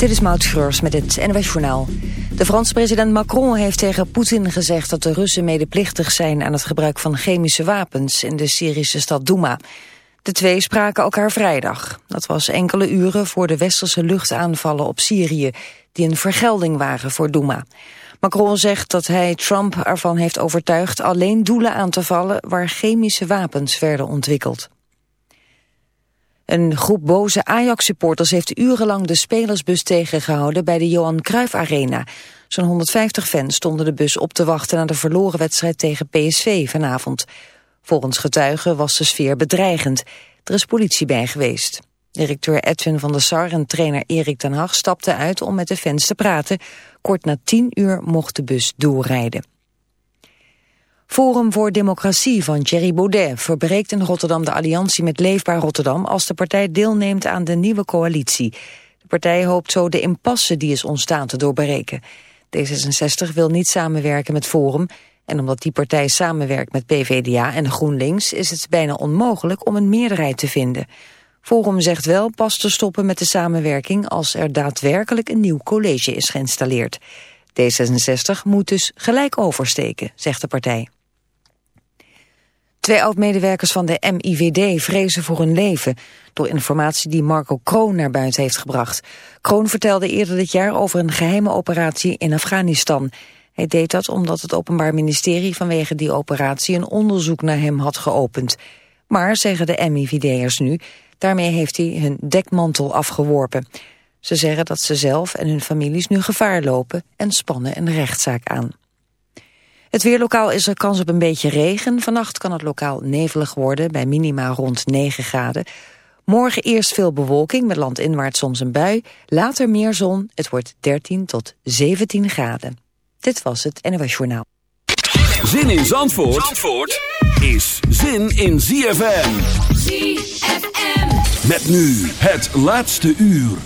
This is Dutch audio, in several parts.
Dit is Maud Schreurs met het NWS Journaal. De Franse president Macron heeft tegen Poetin gezegd dat de Russen medeplichtig zijn aan het gebruik van chemische wapens in de Syrische stad Douma. De twee spraken elkaar vrijdag. Dat was enkele uren voor de westerse luchtaanvallen op Syrië, die een vergelding waren voor Douma. Macron zegt dat hij Trump ervan heeft overtuigd alleen doelen aan te vallen waar chemische wapens werden ontwikkeld. Een groep boze Ajax-supporters heeft urenlang de spelersbus tegengehouden bij de Johan Cruijff Arena. Zo'n 150 fans stonden de bus op te wachten naar de verloren wedstrijd tegen PSV vanavond. Volgens getuigen was de sfeer bedreigend. Er is politie bij geweest. Directeur Edwin van der Sar en trainer Erik ten Hag stapten uit om met de fans te praten. Kort na tien uur mocht de bus doorrijden. Forum voor Democratie van Thierry Baudet verbreekt in Rotterdam de alliantie met Leefbaar Rotterdam als de partij deelneemt aan de nieuwe coalitie. De partij hoopt zo de impasse die is ontstaan te doorbreken. D66 wil niet samenwerken met Forum en omdat die partij samenwerkt met PVDA en GroenLinks is het bijna onmogelijk om een meerderheid te vinden. Forum zegt wel pas te stoppen met de samenwerking als er daadwerkelijk een nieuw college is geïnstalleerd. D66 moet dus gelijk oversteken, zegt de partij. Twee oud-medewerkers van de MIVD vrezen voor hun leven... door informatie die Marco Kroon naar buiten heeft gebracht. Kroon vertelde eerder dit jaar over een geheime operatie in Afghanistan. Hij deed dat omdat het Openbaar Ministerie vanwege die operatie... een onderzoek naar hem had geopend. Maar, zeggen de MIVD'ers nu, daarmee heeft hij hun dekmantel afgeworpen. Ze zeggen dat ze zelf en hun families nu gevaar lopen... en spannen een rechtszaak aan. Het weerlokaal is er kans op een beetje regen. Vannacht kan het lokaal nevelig worden bij minima rond 9 graden. Morgen eerst veel bewolking met landinwaarts soms een bui. Later meer zon. Het wordt 13 tot 17 graden. Dit was het NOS Journaal. Zin in Zandvoort, Zandvoort is zin in ZFM. ZFM. Met nu het laatste uur.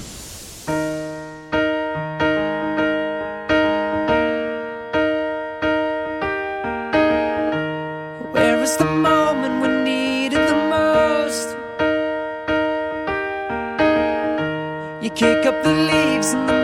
Kick up the leaves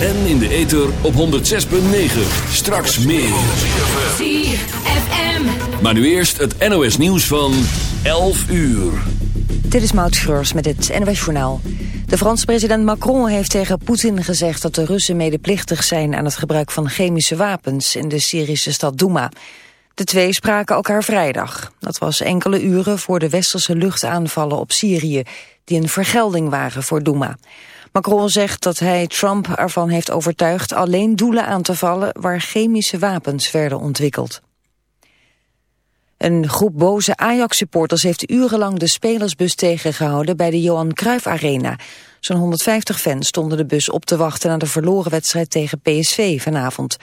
En in de ether op 106.9. Straks meer. ZFM. Maar nu eerst het NOS nieuws van 11 uur. Dit is Maud Schreurs met het NOS Journaal. De Franse president Macron heeft tegen Poetin gezegd dat de Russen medeplichtig zijn aan het gebruik van chemische wapens in de Syrische stad Douma. De twee spraken elkaar vrijdag. Dat was enkele uren voor de westerse luchtaanvallen op Syrië, die een vergelding waren voor Douma. Macron zegt dat hij Trump ervan heeft overtuigd alleen doelen aan te vallen waar chemische wapens werden ontwikkeld. Een groep boze Ajax-supporters heeft urenlang de spelersbus tegengehouden bij de Johan Cruijff Arena. Zo'n 150 fans stonden de bus op te wachten naar de verloren wedstrijd tegen PSV vanavond.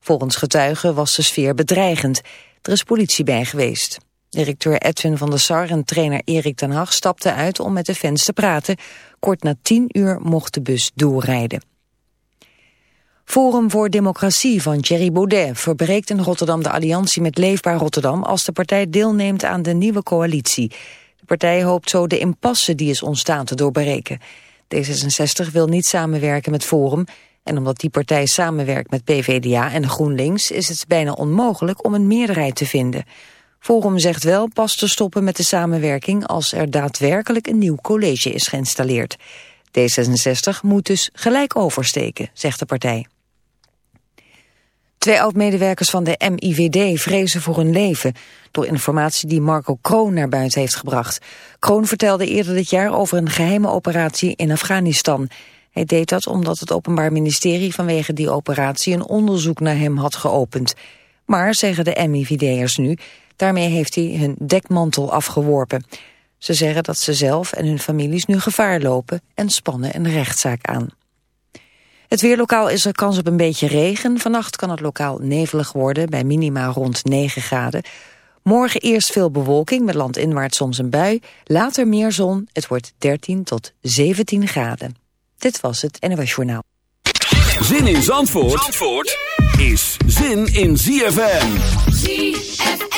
Volgens getuigen was de sfeer bedreigend. Er is politie bij geweest. Directeur Edwin van der Sar en trainer Erik ten Hag stapten uit om met de fans te praten. Kort na 10 uur mocht de bus doorrijden. Forum voor Democratie van Thierry Baudet verbreekt in Rotterdam de alliantie met Leefbaar Rotterdam als de partij deelneemt aan de nieuwe coalitie. De partij hoopt zo de impasse die is ontstaan te doorbreken. D66 wil niet samenwerken met Forum en omdat die partij samenwerkt met PVDA en GroenLinks is het bijna onmogelijk om een meerderheid te vinden. Forum zegt wel pas te stoppen met de samenwerking als er daadwerkelijk een nieuw college is geïnstalleerd. D66 moet dus gelijk oversteken, zegt de partij. Twee oud-medewerkers van de MIVD vrezen voor hun leven... door informatie die Marco Kroon naar buiten heeft gebracht. Kroon vertelde eerder dit jaar over een geheime operatie in Afghanistan. Hij deed dat omdat het Openbaar Ministerie vanwege die operatie... een onderzoek naar hem had geopend. Maar, zeggen de MIVD'ers nu, Daarmee heeft hij hun dekmantel afgeworpen. Ze zeggen dat ze zelf en hun families nu gevaar lopen en spannen een rechtszaak aan. Het weerlokaal is er kans op een beetje regen. Vannacht kan het lokaal nevelig worden bij minima rond 9 graden. Morgen eerst veel bewolking met landinwaarts soms een bui. Later meer zon. Het wordt 13 tot 17 graden. Dit was het NWS Journaal. Zin in Zandvoort, Zandvoort is zin in ZFM. ZFM.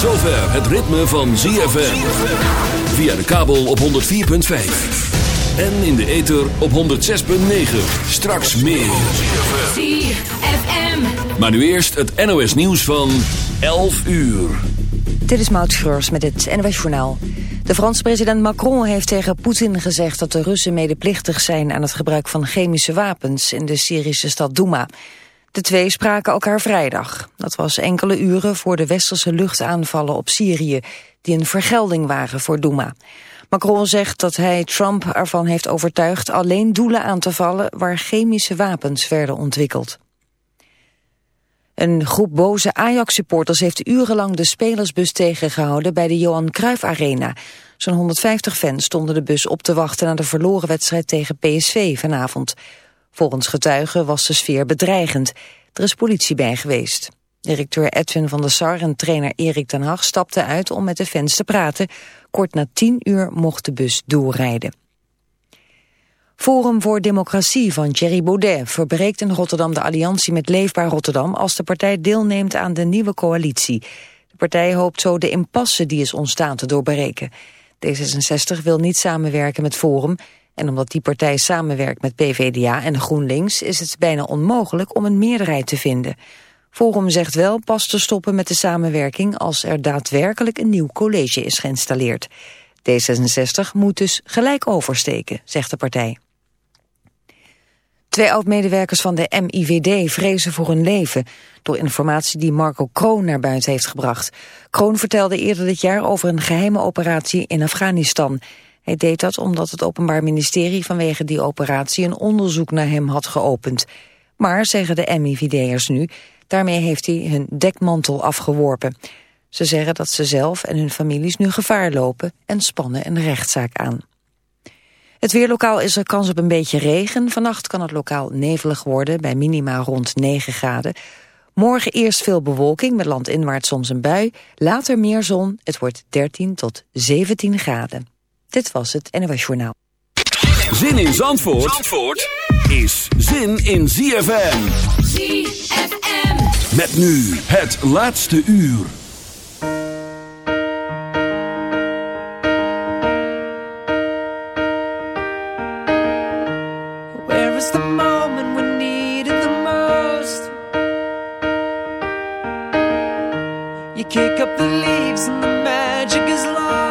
zover het ritme van ZFM. Via de kabel op 104.5. En in de ether op 106.9. Straks meer. ZFM. Maar nu eerst het NOS nieuws van 11 uur. Dit is Maud Schreurs met het NOS Journaal. De Franse president Macron heeft tegen Poetin gezegd dat de Russen medeplichtig zijn aan het gebruik van chemische wapens in de Syrische stad Douma. De twee spraken elkaar vrijdag. Dat was enkele uren voor de westerse luchtaanvallen op Syrië, die een vergelding waren voor Douma. Macron zegt dat hij Trump ervan heeft overtuigd alleen doelen aan te vallen waar chemische wapens werden ontwikkeld. Een groep boze Ajax-supporters heeft urenlang de spelersbus tegengehouden bij de Johan Cruijff Arena. Zo'n 150 fans stonden de bus op te wachten naar de verloren wedstrijd tegen PSV vanavond. Volgens getuigen was de sfeer bedreigend. Er is politie bij geweest. Directeur Edwin van der Sar en trainer Erik ten Hag stapten uit om met de fans te praten. Kort na 10 uur mocht de bus doorrijden. Forum voor Democratie van Thierry Baudet verbreekt in Rotterdam de alliantie met Leefbaar Rotterdam als de partij deelneemt aan de nieuwe coalitie. De partij hoopt zo de impasse die is ontstaan te doorbreken. D66 wil niet samenwerken met Forum en omdat die partij samenwerkt met PVDA en GroenLinks is het bijna onmogelijk om een meerderheid te vinden. Forum zegt wel pas te stoppen met de samenwerking als er daadwerkelijk een nieuw college is geïnstalleerd. D66 moet dus gelijk oversteken, zegt de partij. Twee oud-medewerkers van de MIVD vrezen voor hun leven... door informatie die Marco Kroon naar buiten heeft gebracht. Kroon vertelde eerder dit jaar over een geheime operatie in Afghanistan. Hij deed dat omdat het Openbaar Ministerie vanwege die operatie... een onderzoek naar hem had geopend. Maar, zeggen de MIVD'ers nu, daarmee heeft hij hun dekmantel afgeworpen. Ze zeggen dat ze zelf en hun families nu gevaar lopen... en spannen een rechtszaak aan. Het weerlokaal is er kans op een beetje regen. Vannacht kan het lokaal nevelig worden bij minima rond 9 graden. Morgen eerst veel bewolking met landinwaarts soms een bui. Later meer zon. Het wordt 13 tot 17 graden. Dit was het NOS Journaal. Zin in Zandvoort, Zandvoort is zin in ZFM. ZFM. Met nu het laatste uur. Where is the moment we need it the most? You kick up the leaves and the magic is lost.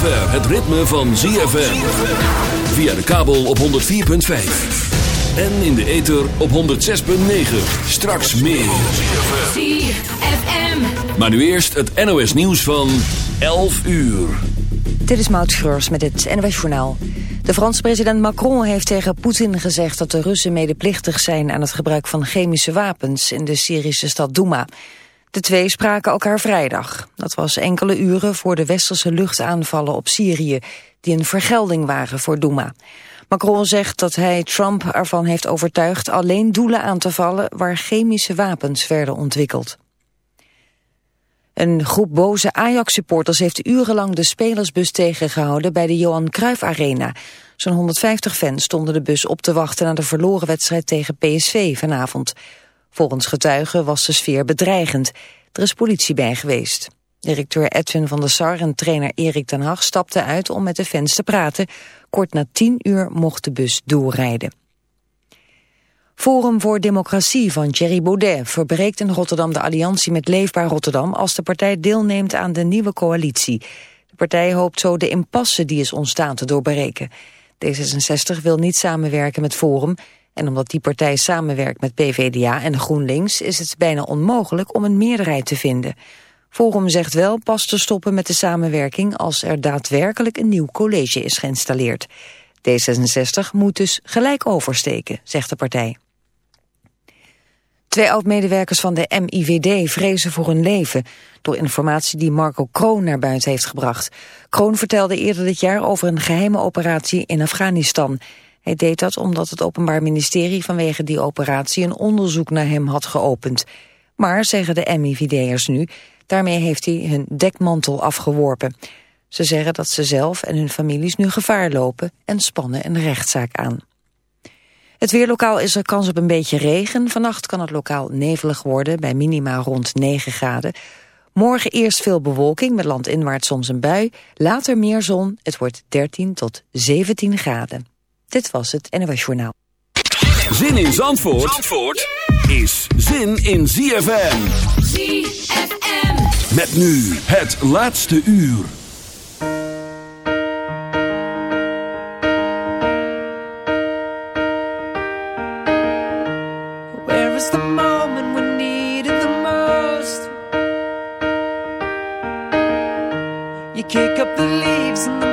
Zover het ritme van ZFM. Via de kabel op 104.5. En in de ether op 106.9. Straks meer. ZFM. Maar nu eerst het NOS nieuws van 11 uur. Dit is Maud Schreurs met het NOS Journaal. De Franse president Macron heeft tegen Poetin gezegd dat de Russen medeplichtig zijn aan het gebruik van chemische wapens in de Syrische stad Douma. De twee spraken elkaar vrijdag. Dat was enkele uren voor de westerse luchtaanvallen op Syrië, die een vergelding waren voor Douma. Macron zegt dat hij Trump ervan heeft overtuigd alleen doelen aan te vallen waar chemische wapens werden ontwikkeld. Een groep boze Ajax-supporters heeft urenlang de spelersbus tegengehouden bij de Johan Cruijff Arena. Zo'n 150 fans stonden de bus op te wachten naar de verloren wedstrijd tegen PSV vanavond. Volgens getuigen was de sfeer bedreigend. Er is politie bij geweest. Directeur Edwin van der Sar en trainer Erik ten Hag stapten uit om met de fans te praten. Kort na 10 uur mocht de bus doorrijden. Forum voor Democratie van Thierry Baudet verbreekt in Rotterdam de alliantie met Leefbaar Rotterdam als de partij deelneemt aan de nieuwe coalitie. De partij hoopt zo de impasse die is ontstaan te doorbreken. D66 wil niet samenwerken met Forum en omdat die partij samenwerkt met PVDA en GroenLinks is het bijna onmogelijk om een meerderheid te vinden. Forum zegt wel pas te stoppen met de samenwerking als er daadwerkelijk een nieuw college is geïnstalleerd. D66 moet dus gelijk oversteken, zegt de partij. Twee oud-medewerkers van de MIVD vrezen voor hun leven... door informatie die Marco Kroon naar buiten heeft gebracht. Kroon vertelde eerder dit jaar over een geheime operatie in Afghanistan. Hij deed dat omdat het Openbaar Ministerie vanwege die operatie... een onderzoek naar hem had geopend. Maar, zeggen de MIVD'ers nu, daarmee heeft hij hun dekmantel afgeworpen. Ze zeggen dat ze zelf en hun families nu gevaar lopen... en spannen een rechtszaak aan. Het weerlokaal is er kans op een beetje regen. Vannacht kan het lokaal nevelig worden bij minima rond 9 graden. Morgen eerst veel bewolking met landinwaarts soms een bui. Later meer zon. Het wordt 13 tot 17 graden. Dit was het NOS Journaal. Zin in Zandvoort, Zandvoort yeah! is zin in ZFM. ZFM. Met nu het laatste uur. Where is the moment we needed the most? You kick up the leaves the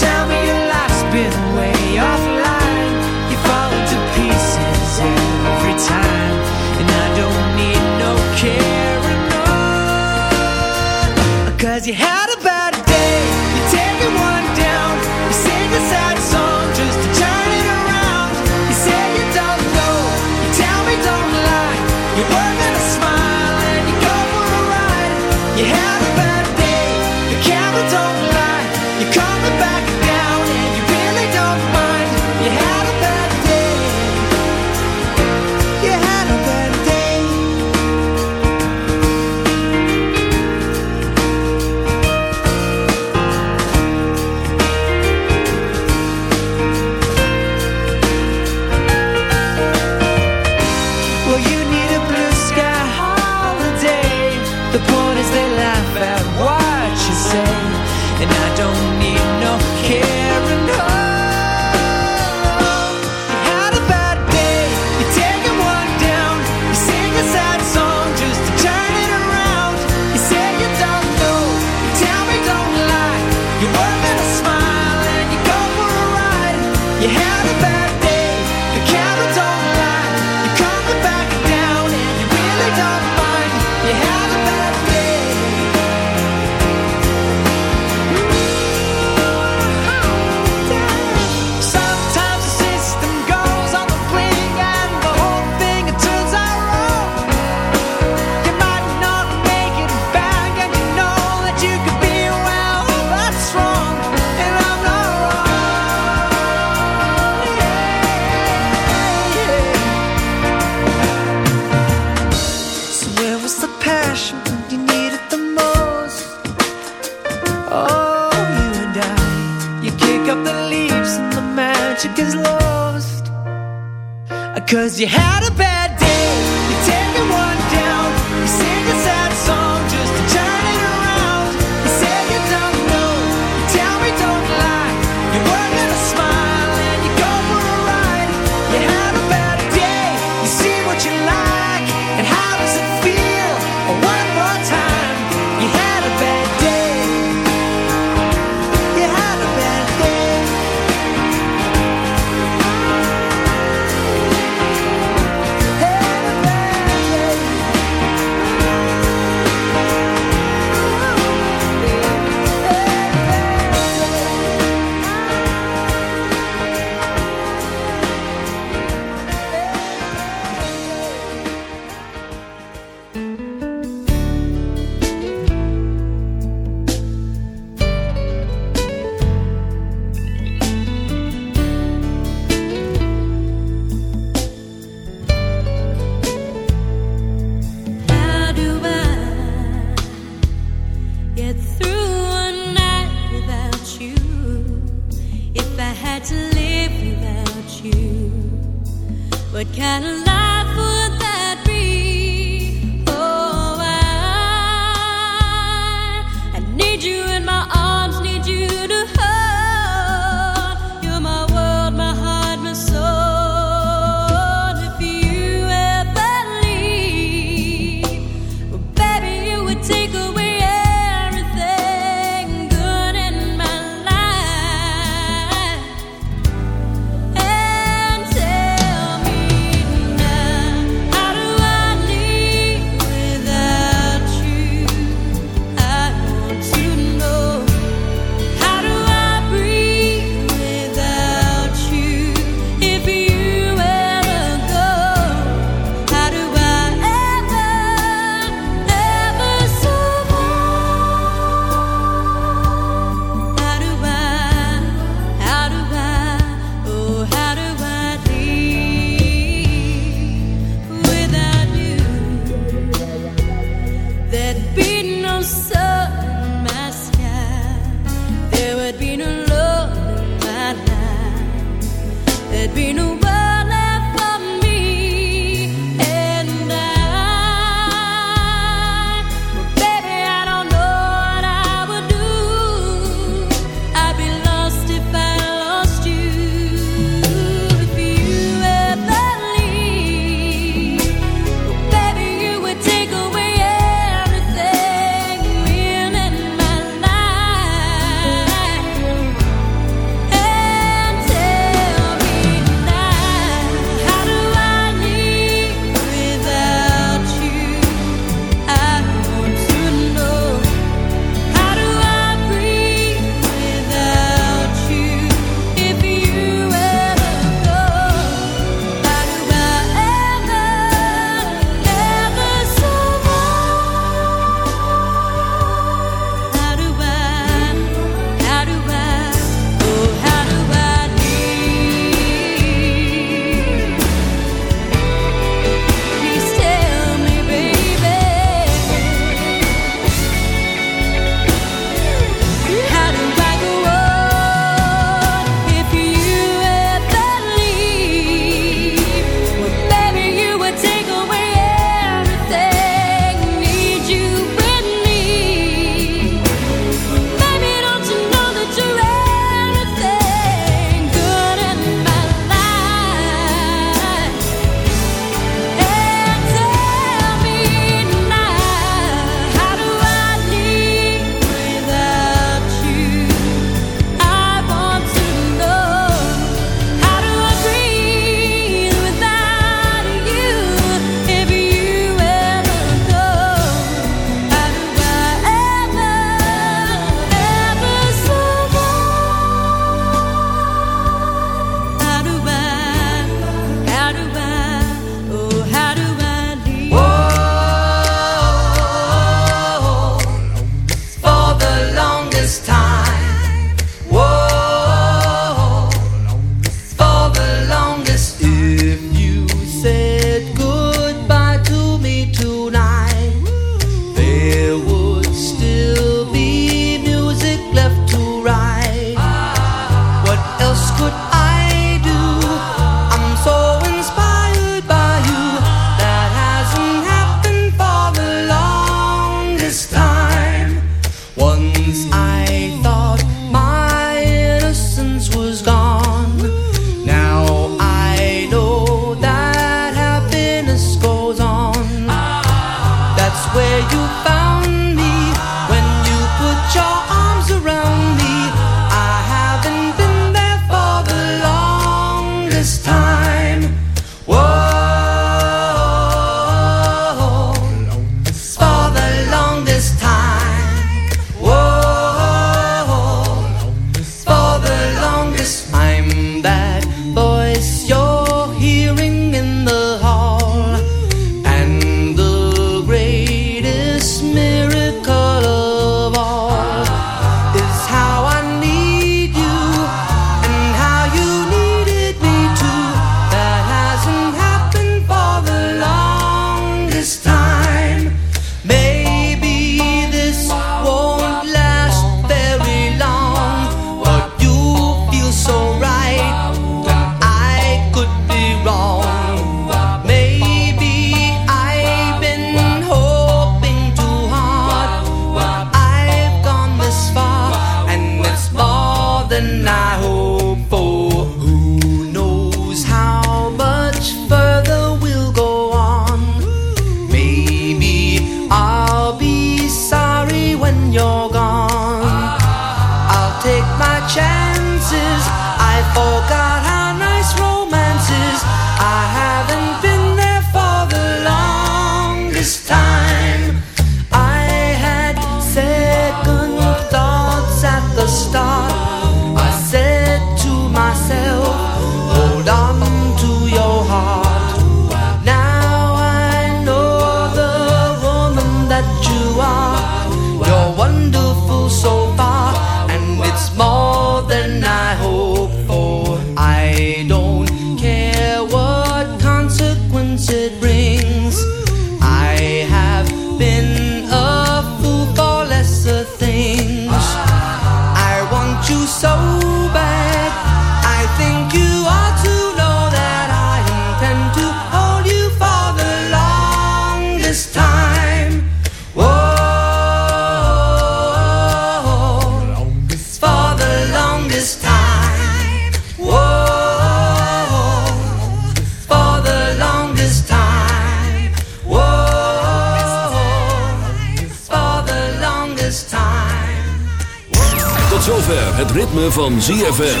van ZFM.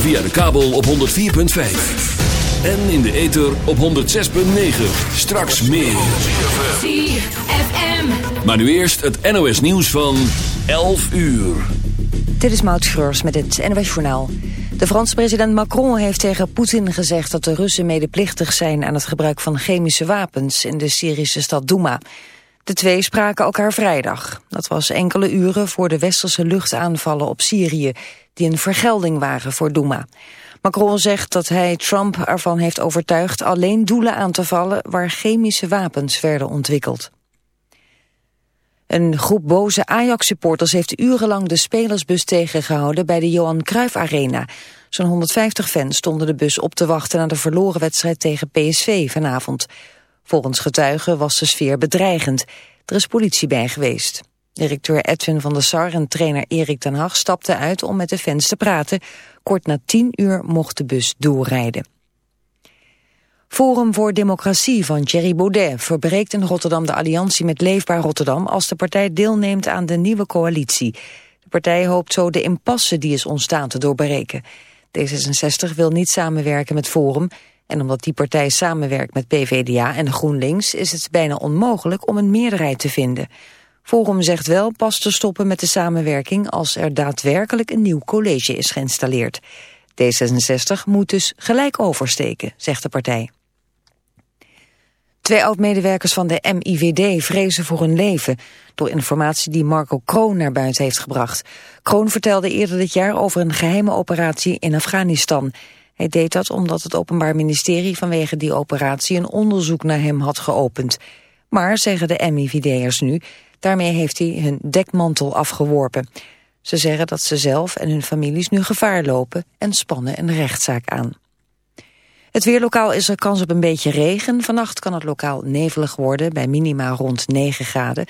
Via de kabel op 104.5. En in de ether op 106.9. Straks meer. ZFM. Maar nu eerst het NOS nieuws van 11 uur. Dit is Maud Schreurs met het NOS Journaal. De Franse president Macron heeft tegen Poetin gezegd dat de Russen medeplichtig zijn aan het gebruik van chemische wapens in de Syrische stad Douma. De twee spraken elkaar vrijdag. Dat was enkele uren voor de westerse luchtaanvallen op Syrië, die een vergelding waren voor Douma. Macron zegt dat hij Trump ervan heeft overtuigd alleen doelen aan te vallen waar chemische wapens werden ontwikkeld. Een groep boze Ajax-supporters heeft urenlang de spelersbus tegengehouden bij de Johan Cruijff Arena. Zo'n 150 fans stonden de bus op te wachten naar de verloren wedstrijd tegen PSV vanavond. Volgens getuigen was de sfeer bedreigend. Er is politie bij geweest. Directeur Edwin van der Sar en trainer Erik ten Hag stapten uit om met de fans te praten. Kort na 10 uur mocht de bus doorrijden. Forum voor Democratie van Thierry Baudet verbreekt in Rotterdam de alliantie met Leefbaar Rotterdam als de partij deelneemt aan de nieuwe coalitie. De partij hoopt zo de impasse die is ontstaan te doorbreken. D66 wil niet samenwerken met Forum en omdat die partij samenwerkt met PVDA en GroenLinks is het bijna onmogelijk om een meerderheid te vinden. Forum zegt wel pas te stoppen met de samenwerking als er daadwerkelijk een nieuw college is geïnstalleerd. D66 moet dus gelijk oversteken, zegt de partij. Twee oud-medewerkers van de MIVD vrezen voor hun leven... door informatie die Marco Kroon naar buiten heeft gebracht. Kroon vertelde eerder dit jaar over een geheime operatie in Afghanistan. Hij deed dat omdat het Openbaar Ministerie vanwege die operatie... een onderzoek naar hem had geopend. Maar, zeggen de MIVD'ers nu, daarmee heeft hij hun dekmantel afgeworpen. Ze zeggen dat ze zelf en hun families nu gevaar lopen... en spannen een rechtszaak aan. Het weerlokaal is er kans op een beetje regen. Vannacht kan het lokaal nevelig worden bij minima rond 9 graden.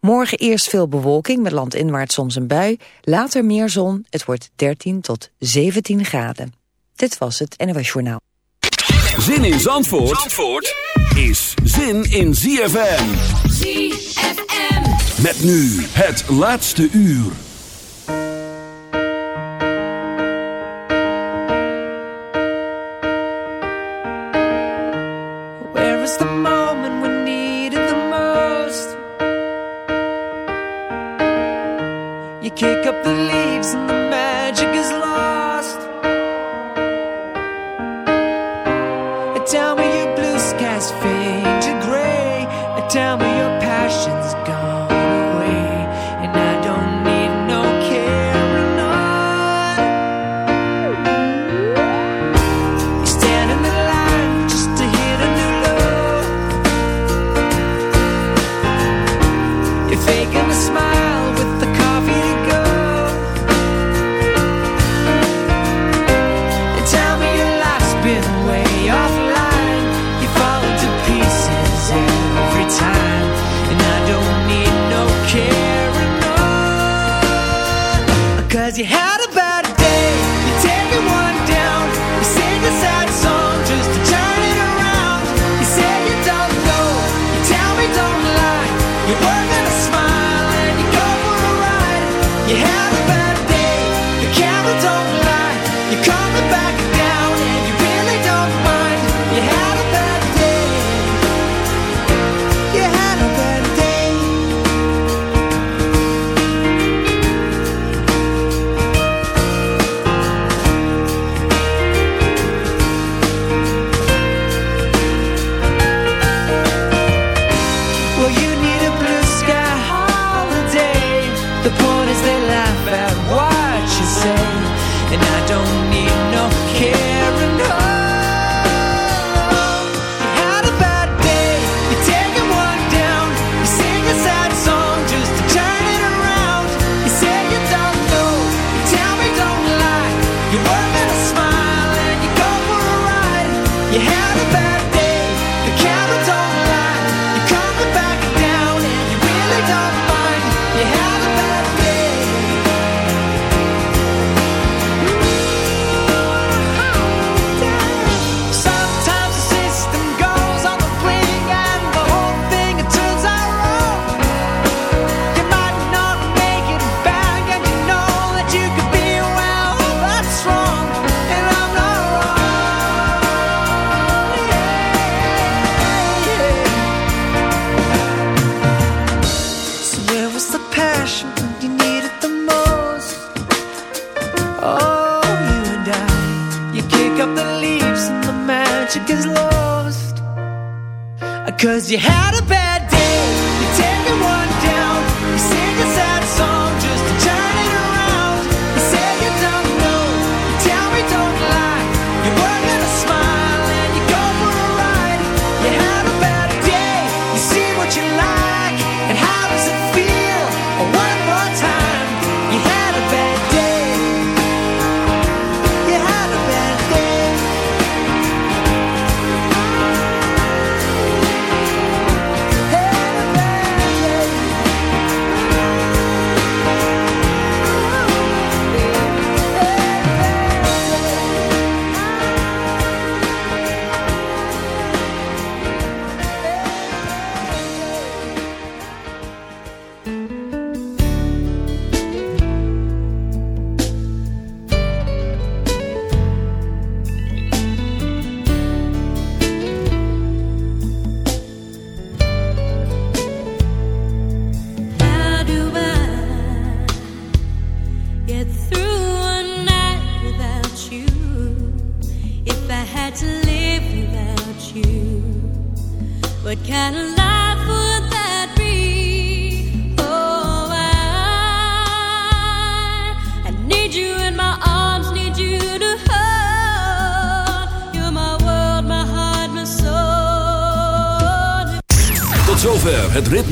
Morgen eerst veel bewolking met landinwaarts soms een bui. Later meer zon. Het wordt 13 tot 17 graden. Dit was het NOS Journaal. Zin in Zandvoort, Zandvoort is zin in ZFM. ZFM. Met nu het laatste uur. Where is the moment we need it the most? You kick up the leaves and the you gets lost. Cause you had a bad